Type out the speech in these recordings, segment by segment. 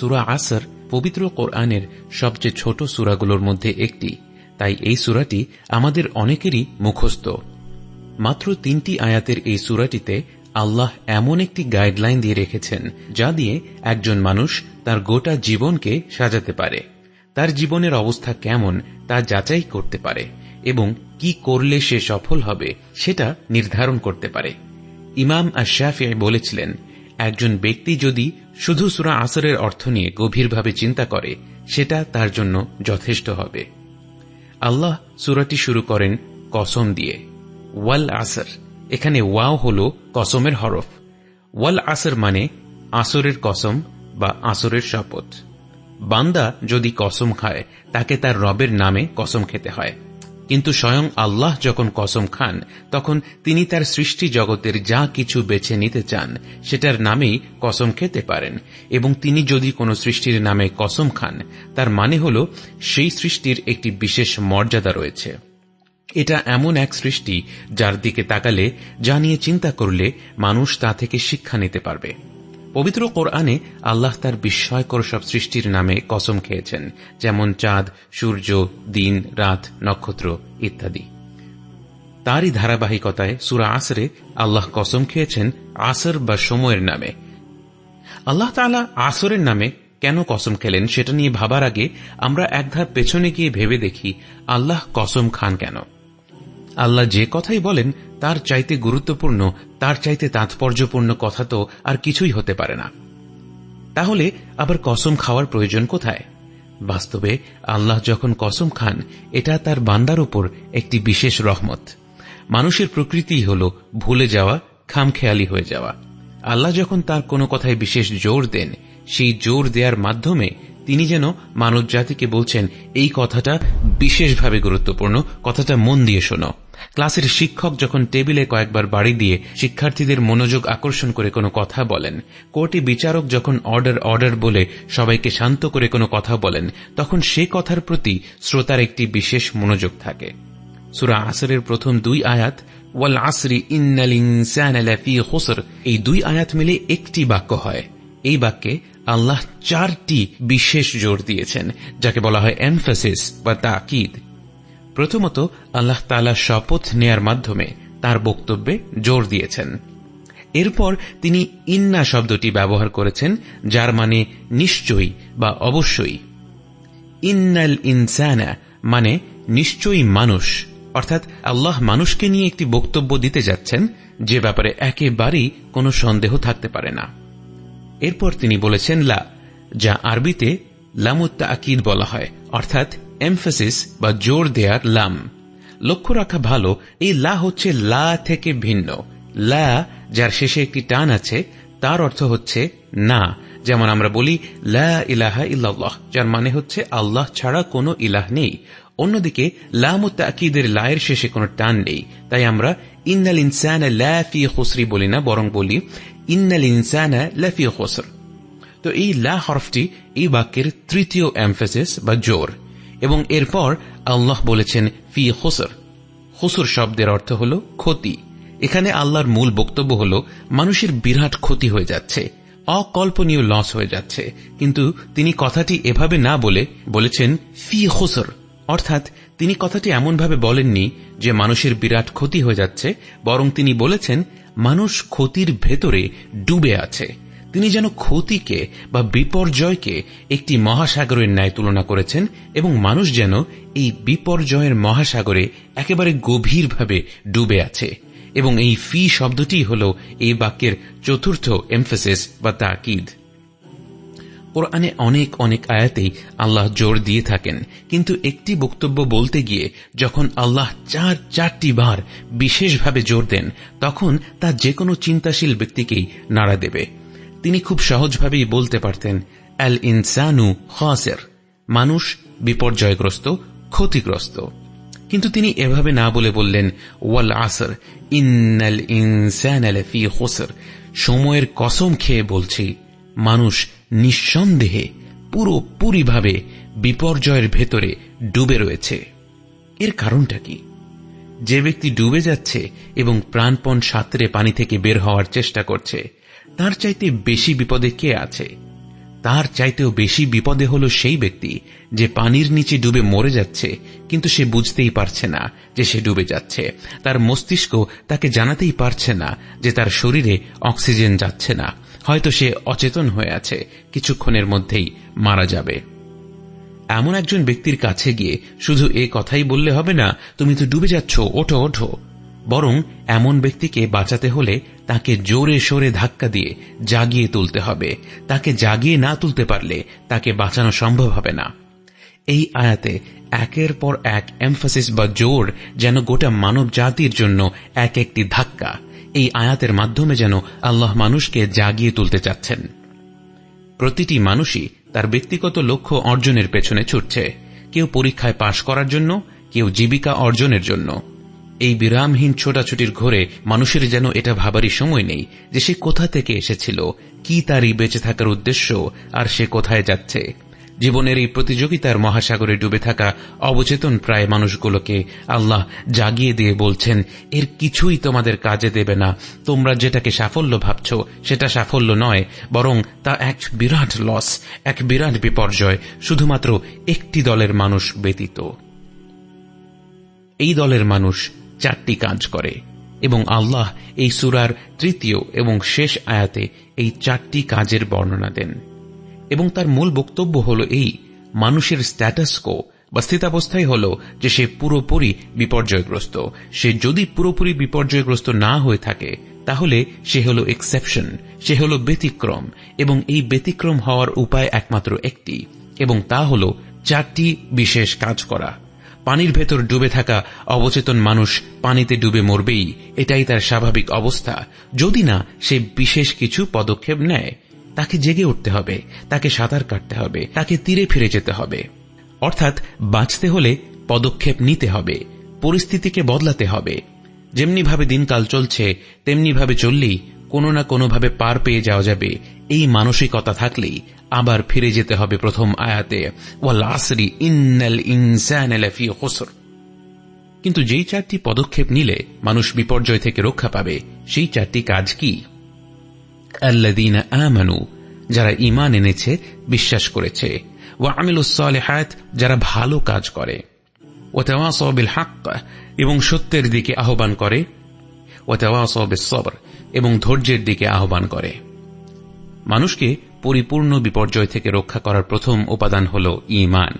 সুরা আসর পবিত্র কোরআনের সবচেয়ে ছোট সুরাগুলোর মধ্যে একটি। তাই এই সুরাটি আমাদের অনেকেরই মুখস্থ। মাত্র তিনটি আয়াতের এই সুরাটিতে আল্লাহ এমন একটি গাইডলাইন দিয়ে রেখেছেন, যা দিয়ে একজন মানুষ তার গোটা জীবনকে সাজাতে পারে, তার জীবনের অবস্থা কেমন তা যাচাই করতে পারে এবং কি করলে সে সফল হবে সেটা নির্ধারণ করতে পারে। ইমাম আশাফি বলেছিলেন একজন ব্যক্তি যদি শুধু সুরা আসরের অর্থ নিয়ে গভীরভাবে চিন্তা করে, সেটা তার জন্য যথেষ্ট হবে। আল্লাহ সুরাটি শুরু করেন কসম দিয়ে। ওয়াল আসর, এখানে ওয়াও হল কসমের হরফ। ওয়াল আসর মানে আসরের কসম বা আসরের শপথ। বান্দা যদি কসম খায়, তাকে তার রবের নামে কসম খেতে হয়। কিন্তু স্বয়ং আল্লাহ যখন কসম খান, তখন তিনি তার সৃষ্টি জগতের যা কিছু বেছে নিতে চান, সেটার নামেই কসম খেতে পারেন। এবং তিনি যদি কোনো সৃষ্টির নামে কসম খান, তার মানে হল সেই সৃষ্টির একটি বিশেষ মর্যাদা রয়েছে। এটা এমন এক সৃষ্টি যার দিকে তাকালে যা নিয়ে চিন্তা করলে মানুষ তা থেকে শিক্ষা নিতে পারবে। পবিত্র কোরআনে আল্লাহ তার বিস্ময়কর সব সৃষ্টির নামে কসম খেয়েছেন, যেমন চাঁদ, সূর্য, দিন, রাত, নক্ষত্র ইত্যাদি। তারই ধারাবাহিকতায় সুরা আসরে আল্লাহ কসম খেয়েছেন আসর বা সময়ের নামে। আল্লাহ তালা আসরের নামে কেন কসম খেলেন সেটা নিয়ে ভাবার আগে আমরা এক ধাপ পেছনে গিয়ে ভেবে দেখি আল্লাহ কসম খান কেন। আল্লাহ যে কথাই বলেন তার চাইতে গুরুত্বপূর্ণ তার চাইতে তাৎপর্যপূর্ণ কথা তো আর কিছুই হতে পারে না। তাহলে আবার কসম খাওয়ার প্রয়োজন কোথায়? বাস্তবে আল্লাহ যখন কসম খান, এটা তার বান্দার উপর একটি বিশেষ রহমত। মানুষের প্রকৃতি হল ভুলে যাওয়া, খামখেয়ালি হয়ে যাওয়া। আল্লাহ যখন তার কোনো কথায় বিশেষ জোর দেন, সেই জোর দেওয়ার মাধ্যমে তিনি যেন মানব জাতিকে বলছেন, এই কথাটা বিশেষভাবে গুরুত্বপূর্ণ, কথাটা মন দিয়ে শোনো। ক্লাসের শিক্ষক যখন টেবিলে কয়েকবার বাড়ি দিয়ে শিক্ষার্থীদের মনোযোগ আকর্ষণ করে কোনো কথা বলেন, কোর্টে বিচারক যখন অর্ডার অর্ডার বলে সবাইকে শান্ত করে কোনো কথা বলেন, তখন সে কথার প্রতি শ্রোতার একটি বিশেষ মনোযোগ থাকে। সুরা আসরের প্রথম দুই আয়াত, ওয়াল আসরি ইন্নাল হোসর এই দুই আয়াত মিলে একটি বাক্য হয়। এই বাক্যে আল্লাহ চারটি বিশেষ জোর দিয়েছেন, যাকে বলা হয় এমফাসিস বা তাকিদ। প্রথমত আল্লাহ তালা শপথ নেয়ার মাধ্যমে তার বক্তব্যে জোর দিয়েছেন। এরপর তিনি ইন্না শব্দটি ব্যবহার করেছেন, যার মানে নিশ্চয়ই বা অবশ্যই। ইন্নাল ইনসানা মানে নিশ্চয়ই মানুষ, অর্থাৎ আল্লাহ মানুষকে নিয়ে একটি বক্তব্য দিতে যাচ্ছেন, যে ব্যাপারে একেবারেই কোনো সন্দেহ থাকতে পারে না। এরপর তিনি বলেছেন, লা, যা আরবিতে লামুত্তা আকিদ বলা হয়, অর্থাৎ এমফেসিস বা জোর দেয়ার লাম। লক্ষ্য রাখা ভালো, এই লা হচ্ছে লা থেকে ভিন্ন। লা, যার শেষে একটি টান আছে, তার অর্থ হচ্ছে না। যেমন আমরা বলি, লা ইলাহা ইল্লাহ যার মানে হচ্ছে আল্লাহ ছাড়া কোনো ইলাহ নেই। অন্যদিকে, লাম তাকিদের লায়ের শেষে কোনো টান নেই। তাই আমরা ইন্নাল ইনসান লা ফি খুসরি বলি না, বরং বলি ইন্নাল ইনসান লা ফি খুসর। তো এই লা হরফটি এই বাক্যের তৃতীয় এমফেসিস বা জোর। এবং এরপর আল্লাহ বলেছেন, ফি হোসর হোসর শব্দের অর্থ হল ক্ষতি। এখানে আল্লাহর মূল বক্তব্য হল, মানুষের বিরাট ক্ষতি হয়ে যাচ্ছে, অকল্পনীয় লস হয়ে যাচ্ছে। কিন্তু তিনি কথাটি এভাবে না বলে বলেছেন, ফি হোসর অর্থাৎ তিনি কথাটি এমনভাবে বলেননি যে মানুষের বিরাট ক্ষতি হয়ে যাচ্ছে, বরং তিনি বলেছেন, মানুষ ক্ষতির ভেতরে ডুবে আছে। তিনি যেন ক্ষতিকে বা বিপর্যয়কে একটি মহাসাগরের ন্যায় তুলনা করেছেন এবং মানুষ যেন এই বিপর্যয়ের মহাসাগরে একেবারে গভীরভাবে ডুবে আছে। এবং এই ফি শব্দটি হল এই বাক্যের চতুর্থ এমফেসিস বা তাকিদ। কোরআনে অনেক অনেক আয়াতেই আল্লাহ জোর দিয়ে থাকেন। কিন্তু একটি বক্তব্য বলতে গিয়ে যখন আল্লাহ চার চারটি বার বিশেষভাবে জোর দেন, তখন তা যে কোনো চিন্তাশীল ব্যক্তিকেই নাড়া দেবে। তিনি খুব সহজভাবেই বলতে পারতেন অ্যাল ইনসানু হাসের মানুষ বিপর্যয়গ্রস্ত, ক্ষতিগ্রস্ত। কিন্তু তিনি এভাবে না বলে বললেন, ওয়াল আসর, ইন্নাল ইনসান সময়ের কসম খেয়ে বলছি, মানুষ নিঃসন্দেহে পুরোপুরিভাবে বিপর্যয়ের ভেতরে ডুবে রয়েছে। এর কারণটা কি? যে ব্যক্তি ডুবে যাচ্ছে এবং প্রাণপণ সাঁতরে পানি থেকে বের হওয়ার চেষ্টা করছে তার চাইতে বেশি বিপদে কে আছে? তার চাইতেও বেশি বিপদে হল সেই ব্যক্তি যে পানির নিচে ডুবে মরে যাচ্ছে, কিন্তু সে বুঝতেই পারছে না যে সে ডুবে যাচ্ছে। তার মস্তিষ্ক তাকে জানাতেই পারছে না যে তার শরীরে অক্সিজেন যাচ্ছে না। হয়তো সে অচেতন হয়ে আছে, কিছুক্ষণের মধ্যেই মারা যাবে। এমন একজন ব্যক্তির কাছে গিয়ে শুধু এ কথাই বললে হবে না, তুমি তো ডুবে যাচ্ছ, ওঠো ওঠো। বরং এমন ব্যক্তিকে বাঁচাতে হলে তাকে জোরে সোরে ধাক্কা দিয়ে জাগিয়ে তুলতে হবে। তাকে জাগিয়ে না তুলতে পারলে তাকে বাঁচানো সম্ভব হবে না। এই আয়াতে একের পর এক এমফাসিস বা জোর যেন গোটা মানব জাতির জন্য এক একটি ধাক্কা। এই আয়াতের মাধ্যমে যেন আল্লাহ মানুষকে জাগিয়ে তুলতে চাচ্ছেন। প্রতিটি মানুষই তার ব্যক্তিগত লক্ষ্য অর্জনের পেছনে ছুটছে। কেউ পরীক্ষায় পাশ করার জন্য, কেউ জীবিকা অর্জনের জন্য। এই বিরামহীন ছোটাছুটির ঘরে মানুষের যেন এটা ভাবারই সময় নেই যে সে কোথা থেকে এসেছিল, কি তারই বেঁচে থাকার উদ্দেশ্য, আর সে কোথায় যাচ্ছে। জীবনের এই প্রতিযোগিতার মহাসাগরে ডুবে থাকা অবচেতন প্রায় মানুষগুলোকে আল্লাহ জাগিয়ে দিয়ে বলছেন, এর কিছুই তোমাদের কাজে দেবে না। তোমরা যেটাকে সাফল্য ভাবছ, সেটা সাফল্য নয়, বরং তা এক বিরাট লস, এক বিরাট বিপর্যয়, শুধুমাত্র একটি দলের মানুষ ব্যতীত। এই দলের মানুষ চারটি কাজ করে। এবং আল্লাহ এই সুরার তৃতীয় এবং শেষ আয়াতে এই চারটি কাজের বর্ণনা দেন। এবং তার মূল বক্তব্য হল এই, মানুষের স্ট্যাটাসকো বা স্থিতাবস্থাই হল যে সে পুরোপুরি বিপর্যয়গ্রস্ত। সে যদি পুরোপুরি বিপর্যয়গ্রস্ত না হয়ে থাকে, তাহলে সে হল এক্সেপশন সে হল ব্যতিক্রম। এবং এই ব্যতিক্রম হওয়ার উপায় একমাত্র একটি, এবং তা হল চারটি বিশেষ কাজ করা। পানির ভেতর ডুবে থাকা অবচেতন মানুষ পানিতে ডুবে মরবেই, এটাই তার স্বাভাবিক অবস্থা। যদি না, সে বিশেষ কিছু পদক্ষেপ নেয়। তাকে জেগে উঠতে হবে, তাকে সাঁতার কাটতে হবে, তাকে তীরে ফিরে যেতে হবে। অর্থাৎ বাঁচতে হলে পদক্ষেপ নিতে হবে, পরিস্থিতিকে বদলাতে হবে। যেমনিভাবে দিনকাল চলছে, তেমনিভাবে চললেই কোনো না কোনোভাবে পার পেয়ে যাওয়া যাবে। এই মানসিকতা থাকলেই আবার ফিরে যেতে হবে প্রথম আয়াতে কিন্তু যেই চারটি পদক্ষেপ নিলে মানুষ বিপর্যয় থেকে রক্ষা পাবে, সেই চারটি কাজ কি? যারা ইমান এনেছে, বিশ্বাস করেছে। ও আমিলুসালেহাত যারা ভালো কাজ করে। ও তেওয়াসবিল হাক এবং সত্যের দিকে আহ্বান করে। ও তেওয়াসবিল সবর এবং ধৈর্যের দিকে আহ্বান করে। মানুষকে পরিপূর্ণ বিপর্যয় থেকে রক্ষা করার প্রথম উপাদান হল ইমান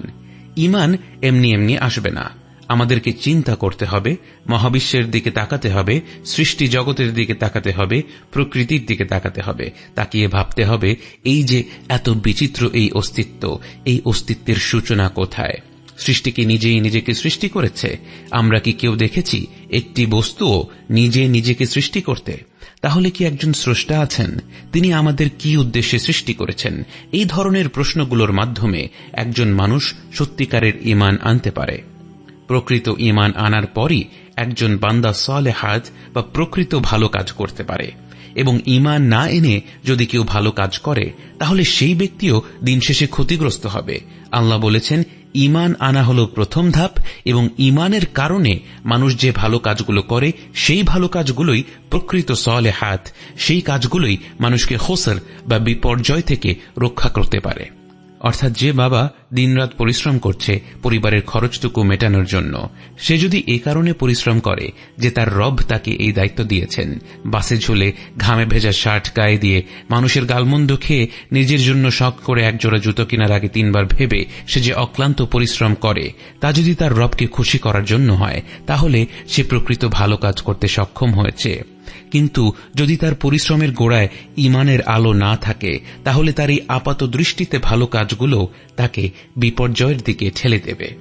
ইমান এমনি এমনি আসবে না। আমাদেরকে চিন্তা করতে হবে, মহাবিশ্বের দিকে তাকাতে হবে, সৃষ্টি জগতের দিকে তাকাতে হবে, প্রকৃতির দিকে তাকাতে হবে, তাকিয়ে ভাবতে হবে, এই যে এত বিচিত্র এই অস্তিত্ব, এই অস্তিত্বের সূচনা কোথায়? সৃষ্টিকে নিজেই নিজেকে সৃষ্টি করেছে? আমরা কি কেউ দেখেছি একটি বস্তুও নিজে নিজেকে সৃষ্টি করতে? তাহলে কি একজন স্রষ্টা আছেন? তিনি আমাদের কি উদ্দেশ্যে সৃষ্টি করেছেন? এই ধরনের প্রশ্নগুলোর মাধ্যমে একজন মানুষ সত্যিকারের ইমান আনতে পারে। প্রকৃত ইমান আনার পরই একজন বান্দা সলে হাজ বা প্রকৃত ভালো কাজ করতে পারে। এবং ইমান না এনে যদি কেউ ভালো কাজ করে, তাহলে সেই ব্যক্তিও দিন শেষে ক্ষতিগ্রস্ত হবে। আল্লাহ বলেছেন ইমান আনা হল প্রথম ধাপ এবং ইমানের কারণে মানুষ যে ভালো কাজগুলো করে, সেই ভালো কাজগুলোই প্রকৃত সলে হাত সেই কাজগুলোই মানুষকে হোসর বা বিপর্যয় থেকে রক্ষা করতে পারে। অর্থাৎ যে বাবা দিনরাত পরিশ্রম করছে পরিবারের খরচটুকু মেটানোর জন্য, সে যদি এ কারণে পরিশ্রম করে যে তার রব তাকে এই দায়িত্ব দিয়েছেন, বাসে ঝুলে ঘামে ভেজা শার্ট গায়ে দিয়ে মানুষের গালমন্দ খেয়ে নিজের জন্য শখ করে একজোড়া জুতো কেনার আগে তিনবার ভেবে সে যে অক্লান্ত পরিশ্রম করে, তা যদি তার রবকে খুশি করার জন্য হয়, তাহলে সে প্রকৃত ভালো কাজ করতে সক্ষম হয়েছে। কিন্তু যদি তার পরিশ্রমের গোড়ায় ইমানের আলো না থাকে, তাহলে তার এই আপাত দৃষ্টিতে ভালো কাজগুলো তাকে বিপর্যয়ের দিকে ঠেলে দেবে।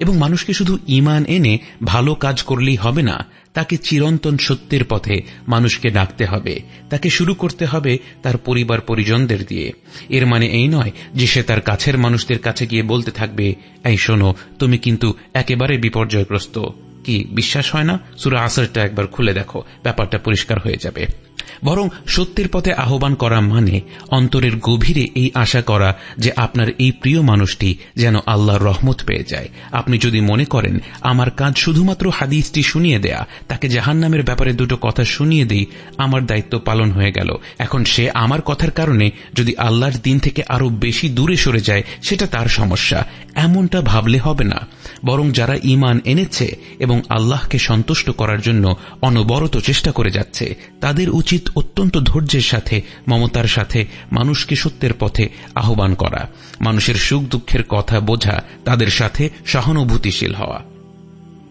এবং মানুষকে শুধু ইমান এনে ভালো কাজ করলেই হবে না, তাকে চিরন্তন সত্যের পথে মানুষকে ডাকতে হবে। তাকে শুরু করতে হবে তার পরিবার পরিজনদের দিয়ে। এর মানে এই নয় যে সে তার কাছের মানুষদের কাছে গিয়ে বলতে থাকবে, এই শোনো, তুমি কিন্তু একেবারে বিপর্যয়গ্রস্ত। কি বিশ্বাস হয় না? সুরা আসরটা একবার খুলে দেখো। ব্যাপারটা পরিষ্কার হয়ে যাবে। বরং সত্যের পথে আহ্বান করা মানে অন্তরের গভীরে এই আশা করা যে আপনার এই প্রিয় মানুষটি যেন আল্লাহর রহমত পেয়ে যায়। আপনি যদি মনে করেন, আমার কাজ শুধুমাত্র হাদিসটি শুনিয়ে দেয়া, তাকে জাহান নামের ব্যাপারে দুটো কথা শুনিয়ে দিই, আমার দায়িত্ব পালন হয়ে গেল। এখন সে আমার কথার কারণে যদি আল্লাহর দিন থেকে আরও বেশি দূরে সরে যায়, সেটা তার সমস্যা। এমনটা ভাবলে হবে না। বরং যারা ইমান এনেছে এবং আল্লাহকে সন্তুষ্ট করার জন্য অনবরত চেষ্টা করে যাচ্ছে তাদের উচিত অত্যন্ত ধৈর্যের সাথে, মমতার সাথে মানুষকে সত্যের পথে আহ্বান করা, মানুষের সুখ দুঃখের কথা বোঝা, তাদের সাথে সহানুভূতিশীল হওয়া।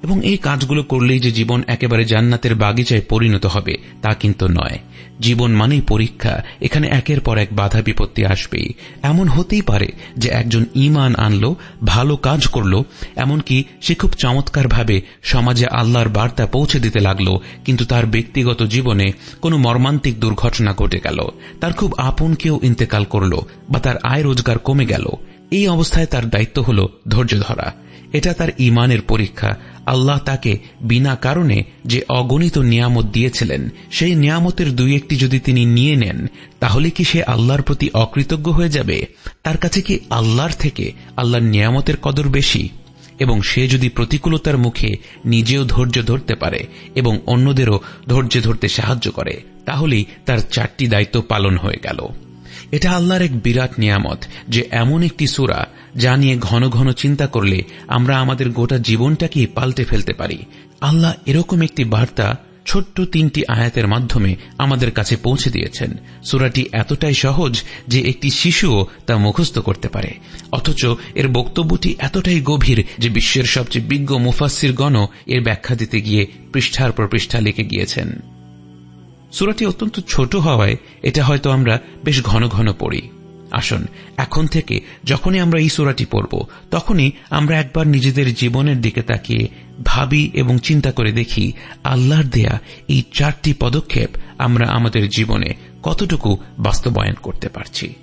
এবং এই কাজগুলো করলেই যে জীবন একেবারে জান্নাতের বাগিচায় পরিণত হবে, তা কিন্তু নয়। জীবন মানেই পরীক্ষা। এখানে একের পর এক বাধা বিপত্তি আসবেই। এমন হতেই পারে যে একজন ইমান আনলো, ভালো কাজ করল, এমনকি সে খুব চমৎকারভাবে সমাজে আল্লাহর বার্তা পৌঁছে দিতে লাগল, কিন্তু তার ব্যক্তিগত জীবনে কোনো মর্মান্তিক দুর্ঘটনা ঘটে গেল। তার খুব আপন কেউ ইন্তেকাল করল, বা তার আয় রোজগার কমে গেল। এই অবস্থায় তার দায়িত্ব হল ধৈর্য ধরা। এটা তার ইমানের পরীক্ষা। আল্লাহ তাকে বিনা কারণে যে অগণিত নিয়ামত দিয়েছিলেন, সেই নিয়ামতের দুই একটি যদি তিনি নিয়ে নেন, তাহলে কি সে আল্লাহর প্রতি অকৃতজ্ঞ হয়ে যাবে? তার কাছে কি আল্লাহর থেকে আল্লাহর নিয়ামতের কদর বেশি? এবং সে যদি প্রতিকূলতার মুখে নিজেও ধৈর্য ধরতে পারে এবং অন্যদেরও ধৈর্য ধরতে সাহায্য করে, তাহলেই তার চারটি দায়িত্ব পালন হয়ে গেল। এটা আল্লাহর এক বিরাট নিয়ামত যে এমন একটি সুরা যা নিয়ে ঘন ঘন চিন্তা করলে আমরা আমাদের গোটা জীবনটাকেই পাল্টে ফেলতে পারি। আল্লাহ এরকম একটি বার্তা ছোট্ট তিনটি আয়াতের মাধ্যমে আমাদের কাছে পৌঁছে দিয়েছেন। সুরাটি এতটাই সহজ যে একটি শিশুও তা মুখস্থ করতে পারে। অথচ এর বক্তব্যটি এতটাই গভীর যে বিশ্বের সবচেয়ে বিজ্ঞ মুফাসির গণ এর ব্যাখ্যা দিতে গিয়ে পৃষ্ঠার পর পৃষ্ঠা লিখে গিয়েছেন। সুরাটি অত্যন্ত ছোট হওয়ায় এটা হয়তো আমরা বেশ ঘন ঘন পড়ি। আসুন, এখন থেকে যখনই আমরা এই সুরাটি পড়ব, তখনই আমরা একবার নিজেদের জীবনের দিকে তাকিয়ে ভাবি এবং চিন্তা করে দেখি, আল্লাহর দেয়া এই চারটি পদক্ষেপ আমরা আমাদের জীবনে কতটুকু বাস্তবায়ন করতে পারছি।